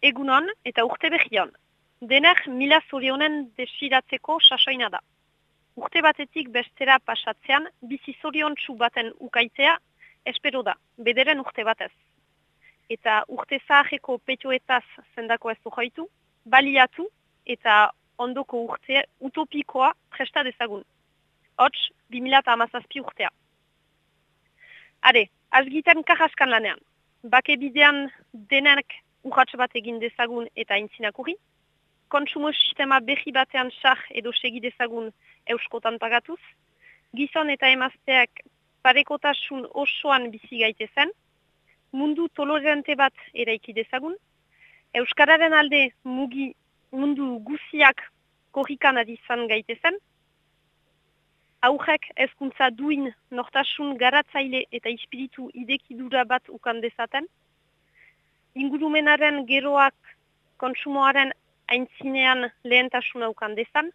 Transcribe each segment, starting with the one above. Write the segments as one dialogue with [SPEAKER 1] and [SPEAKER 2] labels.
[SPEAKER 1] Egunon eta urte behion. Denak mila zorionen desiratzeko sasoina da. Urte batetik bestera pasatzean, bizi zorion baten ukaitea, espero da, bederen urte batez. Eta urte zaharreko petioetaz zendako ez duhaitu, baliatu eta ondoko urte utopikoa presta dezagun. Hots, 2008 urtea. Are, azgiten kahaskan lanean. Bake bidean denak urratx bat egin dezagun eta intzinak urri. Kontsumo sistema behi batean sar edo segi dezagun euskotan pagatuz. Gizon eta emazteak parekotasun osoan bizi gaitezen. Mundu tolerante bat eraiki dezagun. Euskararen alde mugi mundu guziak korrikan adizan gaitezen. Aurrek ezkuntza duin nortasun garatzaile eta ispiritu idekidura bat ukan dezaten ingurumenaren geroak kontsumoaren aintzinean lehentasuna ukan dezan,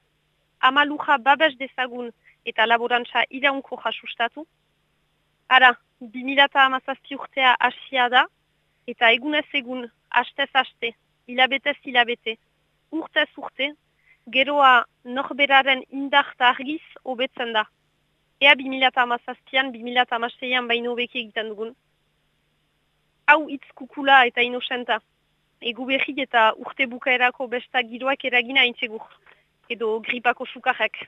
[SPEAKER 1] amaluja babes dezagun eta laborantza iraunko jasustatu. Ara, 2008 urtea asia da, eta egunez egun, hastez haste, hilabetez hilabete, urtez urte, geroa norberaren indarta argiz hobetzen da. Ea 2008an, 2008an baino beki egiten dugun hau itz kukula eta inosenta. Egu behi eta urte bukaerako besta giroak eragina aintzegur. Edo gripako sukarrak.